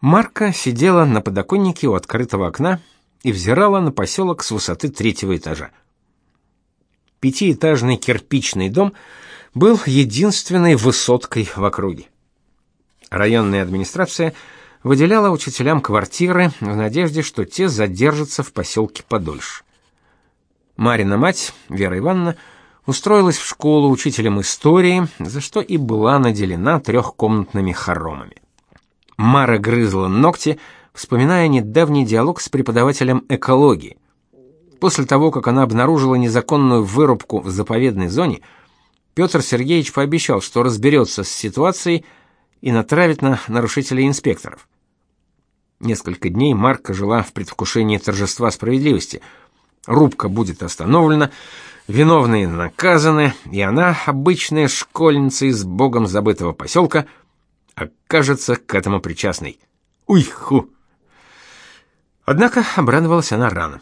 Марка сидела на подоконнике у открытого окна и взирала на поселок с высоты третьего этажа. Пятиэтажный кирпичный дом был единственной высоткой в округе. Районная администрация выделяла учителям квартиры в надежде, что те задержатся в поселке подольше. Марина мать, Вера Ивановна, устроилась в школу учителем истории, за что и была наделена трехкомнатными хоромами. Мара грызла ногти, вспоминая недавний диалог с преподавателем экологии. После того, как она обнаружила незаконную вырубку в заповедной зоне, Петр Сергеевич пообещал, что разберется с ситуацией и натравит на нарушителей инспекторов. Несколько дней Марка жила в предвкушении торжества справедливости. Рубка будет остановлена, виновные наказаны, и она, обычная школьница из богом забытого поселка, окажется к этому причастной. Уйху! Однако обрадовалась она рано.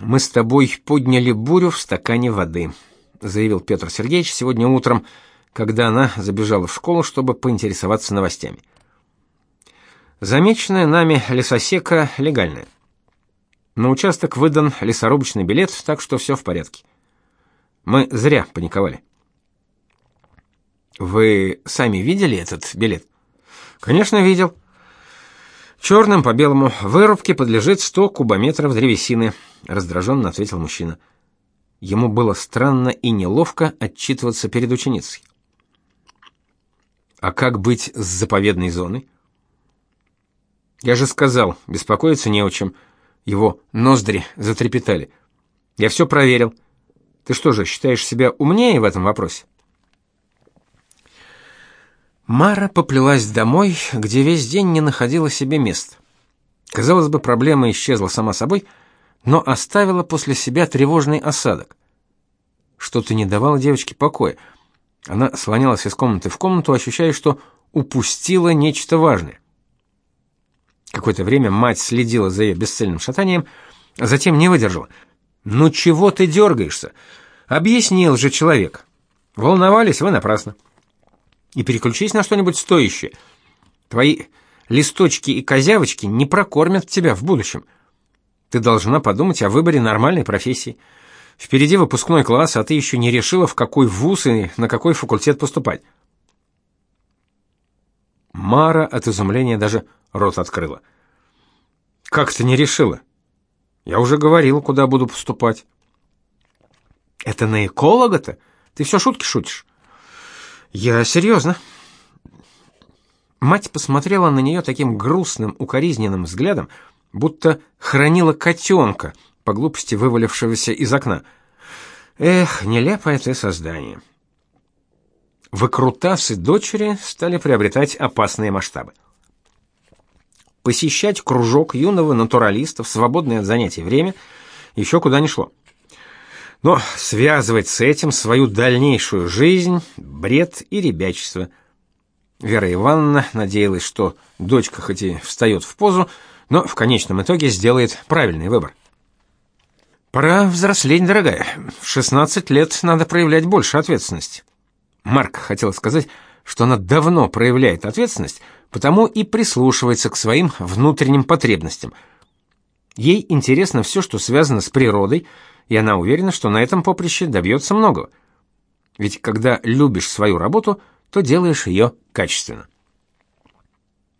«Мы с тобой подняли бурю в стакане воды», — заявил Петр Сергеевич сегодня утром, когда она забежала в школу, чтобы поинтересоваться новостями. Замеченная нами лесосека легальная. На участок выдан лесорубочный билет, так что все в порядке. Мы зря паниковали. Вы сами видели этот билет? Конечно, видел. Черным по белому вырубке подлежит 100 кубометров древесины, раздраженно ответил мужчина. Ему было странно и неловко отчитываться перед ученицей. А как быть с заповедной зоной? Я же сказал, беспокоиться не о чем. Его ноздри затрепетали. Я все проверил. Ты что же, считаешь себя умнее в этом вопросе? Мара поплелась домой, где весь день не находила себе места. Казалось бы, проблема исчезла сама собой, но оставила после себя тревожный осадок. Что-то не давало девочке покоя. Она слонялась из комнаты в комнату, ощущая, что упустила нечто важное. Какое-то время мать следила за ее бесцельным шатанием, а затем не выдержала. «Ну чего ты дергаешься? Объяснил же человек. Волновались вы напрасно» и переключись на что-нибудь стоящее. Твои листочки и козявочки не прокормят тебя в будущем. Ты должна подумать о выборе нормальной профессии. Впереди выпускной класс, а ты еще не решила, в какой вуз и на какой факультет поступать. Мара от изумления даже рот открыла. Как ты не решила? Я уже говорила, куда буду поступать. Это на эколога-то? Ты все шутки шутишь? Я серьезно. Мать посмотрела на нее таким грустным, укоризненным взглядом, будто хранила котенка, по глупости вывалившегося из окна. Эх, нелепое ты создание. Выкрутасы дочери стали приобретать опасные масштабы. Посещать кружок юного натуралиста в свободное от занятий время еще куда ни шло. Но связывать с этим свою дальнейшую жизнь — бред и ребячество. Вера Ивановна надеялась, что дочка хоть и встает в позу, но в конечном итоге сделает правильный выбор. Пора взрослеть, дорогая. В 16 лет надо проявлять больше ответственности. Марк хотел сказать, что она давно проявляет ответственность, потому и прислушивается к своим внутренним потребностям. Ей интересно все, что связано с природой, и она уверена, что на этом поприще добьется многого. Ведь когда любишь свою работу, то делаешь ее качественно.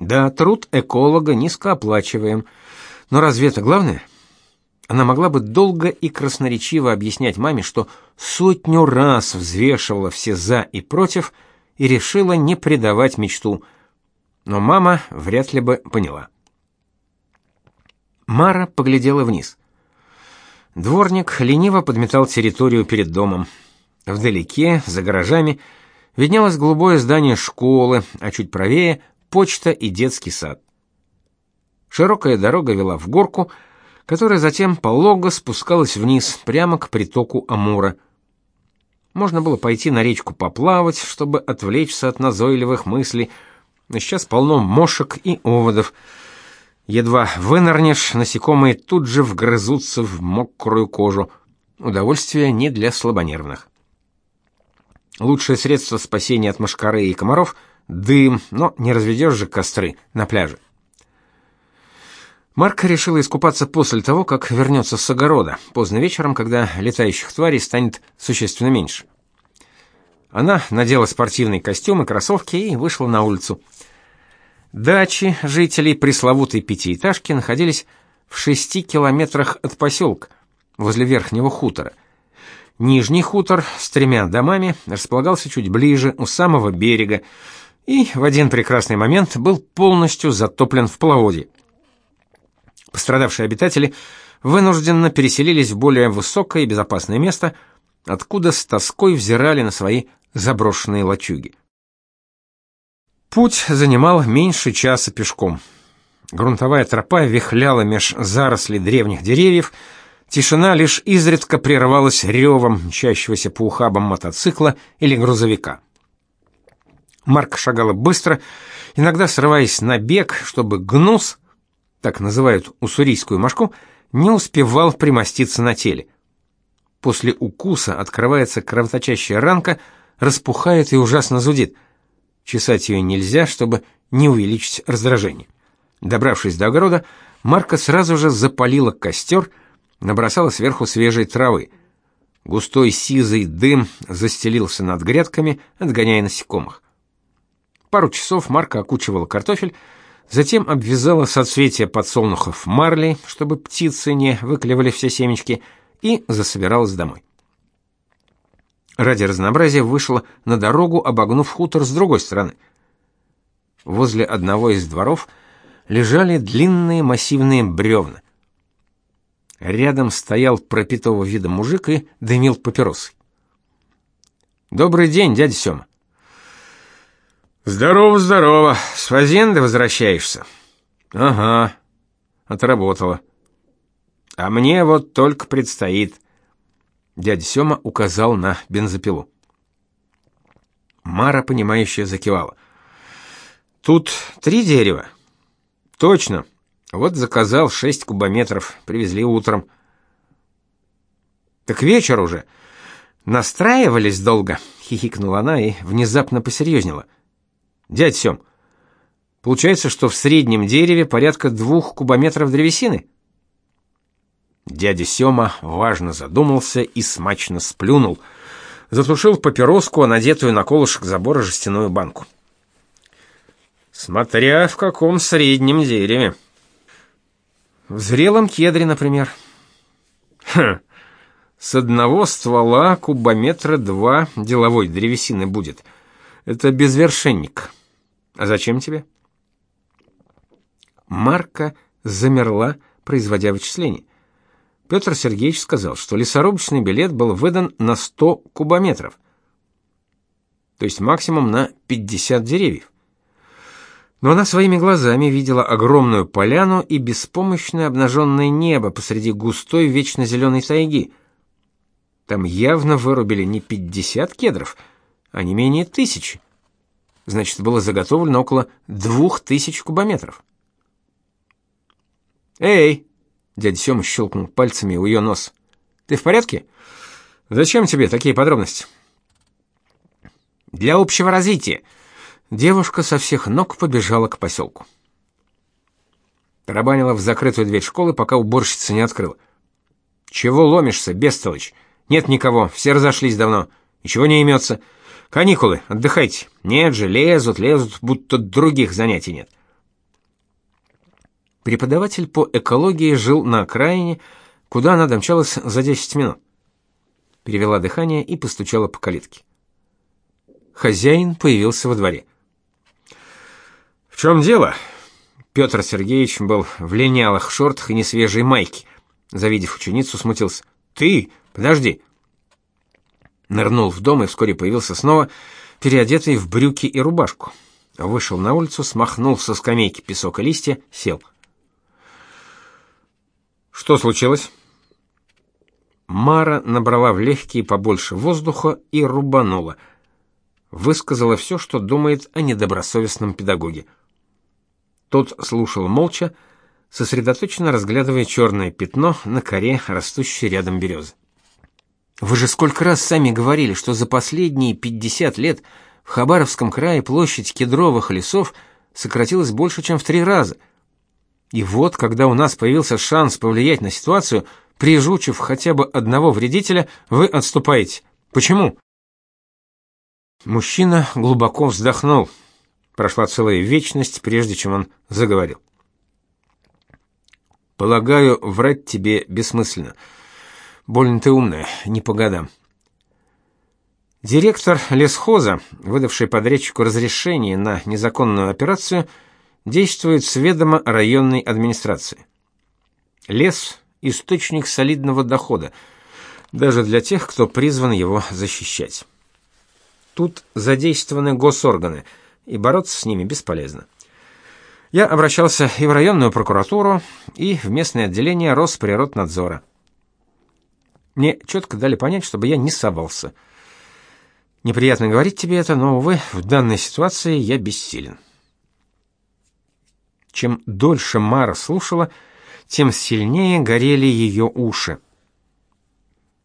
Да, труд эколога низкооплачиваем, но разве это главное? Она могла бы долго и красноречиво объяснять маме, что сотню раз взвешивала все за и против и решила не предавать мечту. Но мама вряд ли бы поняла. Мара поглядела вниз. Дворник лениво подметал территорию перед домом. Вдалеке, за гаражами, виднелось голубое здание школы, а чуть правее почта и детский сад. Широкая дорога вела в горку, которая затем полого спускалась вниз, прямо к притоку Амура. Можно было пойти на речку поплавать, чтобы отвлечься от назойливых мыслей, но сейчас полно мошек и оводов — Едва вынырнешь, насекомые тут же вгрызутся в мокрую кожу. Удовольствие не для слабонервных. Лучшее средство спасения от мошкары и комаров дым, но не разведешь же костры на пляже. Марка решила искупаться после того, как вернется с огорода, поздно вечером, когда летающих тварей станет существенно меньше. Она надела спортивный костюм и кроссовки и вышла на улицу. Дачи жителей пресловутой пятиэтажки находились в шести километрах от поселка, возле верхнего хутора. Нижний хутор с тремя домами располагался чуть ближе, у самого берега, и в один прекрасный момент был полностью затоплен в половодье. Пострадавшие обитатели вынужденно переселились в более высокое и безопасное место, откуда с тоской взирали на свои заброшенные лачуги. Путь занимал меньше часа пешком. Грунтовая тропа вихляла меж зарослей древних деревьев, тишина лишь изредка прерывалась ревом мчащегося по ухабам мотоцикла или грузовика. Марк шагала быстро, иногда срываясь на бег, чтобы гнус так называют уссурийскую мошку, не успевал примоститься на теле. После укуса открывается кровоточащая ранка, распухает и ужасно зудит. Чесать ее нельзя, чтобы не увеличить раздражение. Добравшись до огорода, Марка сразу же запалила костер, набросала сверху свежей травы. Густой сизый дым застелился над грядками, отгоняя насекомых. Пару часов Марка окучивала картофель, Затем обвязала соцветия подсолнухов марлей, чтобы птицы не выклевали все семечки, и засобиралась домой. Ради разнообразия вышла на дорогу, обогнув хутор с другой стороны. Возле одного из дворов лежали длинные массивные бревна. Рядом стоял пропитого вида мужик и дымил папиросой. «Добрый день, дядя Сёма. Здорово, здорово. С Фазенды возвращаешься? Ага. Отработала. А мне вот только предстоит. Дядя Сёма указал на бензопилу. Мара, понимающе закивала. Тут три дерева. Точно. Вот заказал шесть кубометров, привезли утром. Так вечер уже. Настраивались долго, хихикнула она и внезапно посерьезнела. Дядь Сем, получается, что в среднем дереве порядка двух кубометров древесины? Дядя Сема важно задумался и смачно сплюнул. Затушил папироску, а надетую на колышек забора жестяную банку. Смотря в каком среднем дереве. В зрелом кедре, например. Хм. С одного ствола кубометра два деловой древесины будет. Это безвершенник. А зачем тебе? Марка замерла, производя вычисления. Петр Сергеевич сказал, что лесорубочный билет был выдан на 100 кубометров. То есть максимум на 50 деревьев. Но она своими глазами видела огромную поляну и беспомощное обнаженное небо посреди густой вечно зеленой тайги. Там явно вырубили не 50 кедров, а не менее тысячи. Значит, было заготовлено около двух тысяч кубометров. «Эй!» — дядя Сёма щелкнул пальцами у ее нос. «Ты в порядке? Зачем тебе такие подробности?» «Для общего развития». Девушка со всех ног побежала к поселку. Тарабанила в закрытую дверь школы, пока уборщица не открыла. «Чего ломишься, бестолочь? Нет никого, все разошлись давно. Ничего не имется. Каникулы, отдыхайте. Нет же, лезут, лезут, будто других занятий нет. Преподаватель по экологии жил на окраине, куда она домчалась за 10 минут. Перевела дыхание и постучала по калитке. Хозяин появился во дворе. В чем дело? Петр Сергеевич был в линялых шортах и несвежей майке. Завидев ученицу, смутился. Ты, подожди нырнул в дом и вскоре появился снова, переодетый в брюки и рубашку. Вышел на улицу, смахнул со скамейки песок и листья, сел. Что случилось? Мара набрала в легкие побольше воздуха и рубанула. Высказала все, что думает о недобросовестном педагоге. Тот слушал молча, сосредоточенно разглядывая черное пятно на коре, растущей рядом березы. Вы же сколько раз сами говорили, что за последние 50 лет в Хабаровском крае площадь кедровых лесов сократилась больше, чем в три раза. И вот, когда у нас появился шанс повлиять на ситуацию, прижучив хотя бы одного вредителя, вы отступаете. Почему? Мужчина глубоко вздохнул. Прошла целая вечность, прежде чем он заговорил. Полагаю, врать тебе бессмысленно. Больно ты умная, не по годам. Директор лесхоза, выдавший подрядчику разрешение на незаконную операцию, действует с ведома районной администрации. Лес источник солидного дохода, даже для тех, кто призван его защищать. Тут задействованы госорганы, и бороться с ними бесполезно. Я обращался и в районную прокуратуру, и в местное отделение Росприроднадзора. Мне четко дали понять, чтобы я не совался. Неприятно говорить тебе это, но, увы, в данной ситуации я бессилен. Чем дольше Мара слушала, тем сильнее горели ее уши.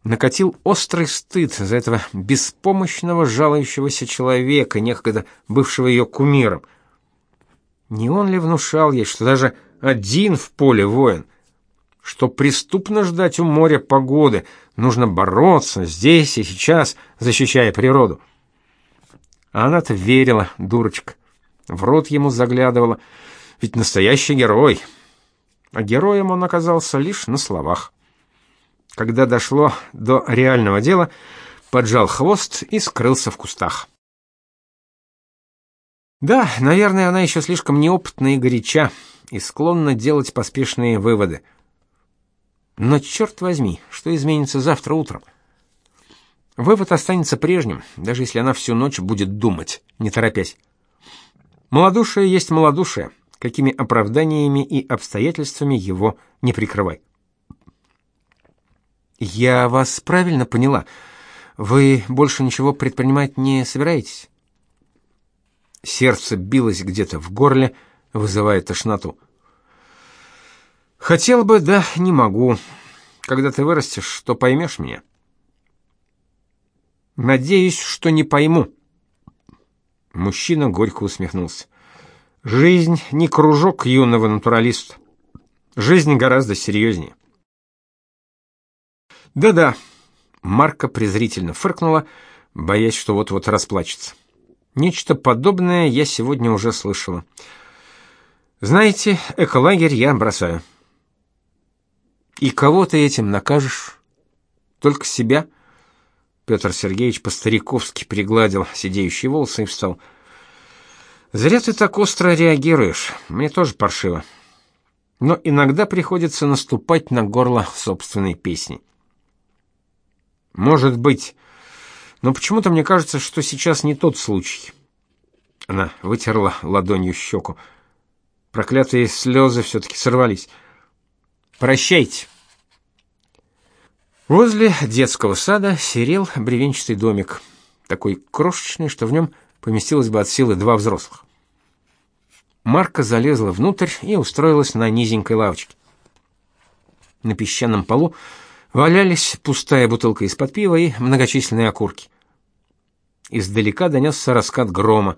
Накатил острый стыд за этого беспомощного, жалующегося человека, некогда бывшего ее кумиром. Не он ли внушал ей, что даже один в поле воин — что преступно ждать у моря погоды, нужно бороться здесь и сейчас, защищая природу. А она-то верила, дурочка. В рот ему заглядывала, ведь настоящий герой. А героем он оказался лишь на словах. Когда дошло до реального дела, поджал хвост и скрылся в кустах. Да, наверное, она еще слишком неопытна и горяча, и склонна делать поспешные выводы. Но черт возьми, что изменится завтра утром? Вывод останется прежним, даже если она всю ночь будет думать, не торопясь. Молодушие есть малодушие, какими оправданиями и обстоятельствами его не прикрывай. Я вас правильно поняла. Вы больше ничего предпринимать не собираетесь? Сердце билось где-то в горле, вызывая тошноту. Хотел бы, да не могу. Когда ты вырастешь, то поймешь меня. Надеюсь, что не пойму. Мужчина горько усмехнулся. Жизнь не кружок юного натуралиста. Жизнь гораздо серьезнее. Да-да. Марка презрительно фыркнула, боясь, что вот-вот расплачется. Нечто подобное я сегодня уже слышала. Знаете, эколагерь я бросаю. И кого ты этим накажешь? Только себя? Петр Сергеевич по-стариковски пригладил сидеющие волосы и встал. Зря ты так остро реагируешь. Мне тоже паршиво. Но иногда приходится наступать на горло собственной песни. Может быть. Но почему-то мне кажется, что сейчас не тот случай. Она вытерла ладонью щеку. Проклятые слезы все-таки сорвались. Прощайте. Возле детского сада серел бревенчатый домик, такой крошечный, что в нем поместилось бы от силы два взрослых. Марка залезла внутрь и устроилась на низенькой лавочке. На песчаном полу валялись пустая бутылка из-под пива и многочисленные окурки. Издалека донесся раскат грома.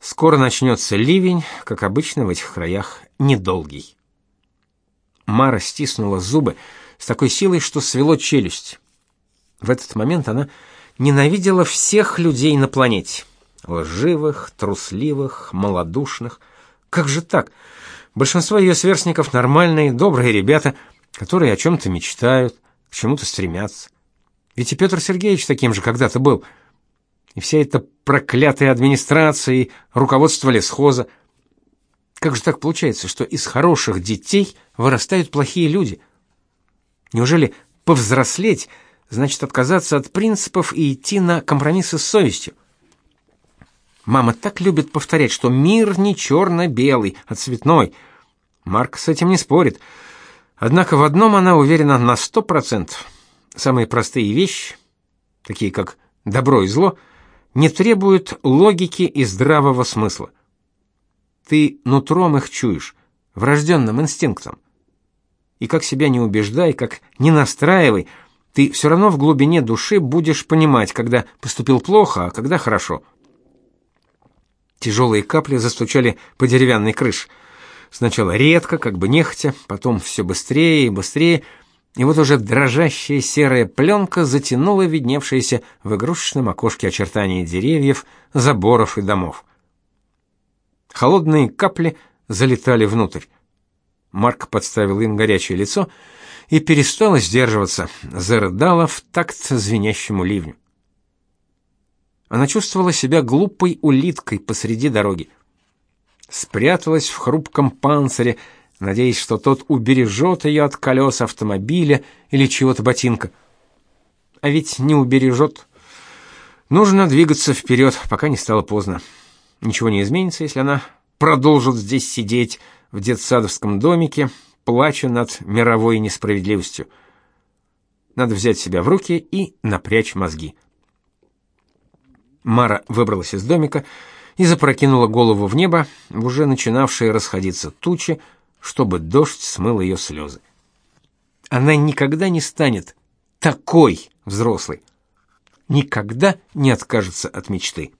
Скоро начнется ливень, как обычно в этих краях, недолгий. Мара стиснула зубы с такой силой, что свело челюсть. В этот момент она ненавидела всех людей на планете. Лживых, трусливых, малодушных. Как же так? Большинство ее сверстников нормальные, добрые ребята, которые о чем-то мечтают, к чему-то стремятся. Ведь и Петр Сергеевич таким же когда-то был. И вся эта проклятая администрация и руководство лесхоза – как же так получается, что из хороших детей вырастают плохие люди? Неужели повзрослеть значит отказаться от принципов и идти на компромиссы с совестью? Мама так любит повторять, что мир не черно-белый, а цветной. Марк с этим не спорит. Однако в одном она уверена на сто процентов. Самые простые вещи, такие как добро и зло, не требуют логики и здравого смысла. Ты нутром их чуешь, врожденным инстинктом. И как себя не убеждай, как не настраивай, ты все равно в глубине души будешь понимать, когда поступил плохо, а когда хорошо. Тяжелые капли застучали по деревянной крыше. Сначала редко, как бы нехотя, потом все быстрее и быстрее, и вот уже дрожащая серая пленка затянула видневшиеся в игрушечном окошке очертания деревьев, заборов и домов. Холодные капли залетали внутрь. Марк подставил им горячее лицо и перестала сдерживаться, зарыдала в такт звенящему ливню. Она чувствовала себя глупой улиткой посреди дороги. Спряталась в хрупком панцире, надеясь, что тот убережет ее от колес автомобиля или чего-то ботинка. А ведь не убережет. Нужно двигаться вперед, пока не стало поздно. Ничего не изменится, если она продолжит здесь сидеть в детсадовском домике, плача над мировой несправедливостью. Надо взять себя в руки и напрячь мозги. Мара выбралась из домика и запрокинула голову в небо, в уже начинавшие расходиться тучи, чтобы дождь смыл ее слезы. Она никогда не станет такой взрослой. Никогда не откажется от мечты.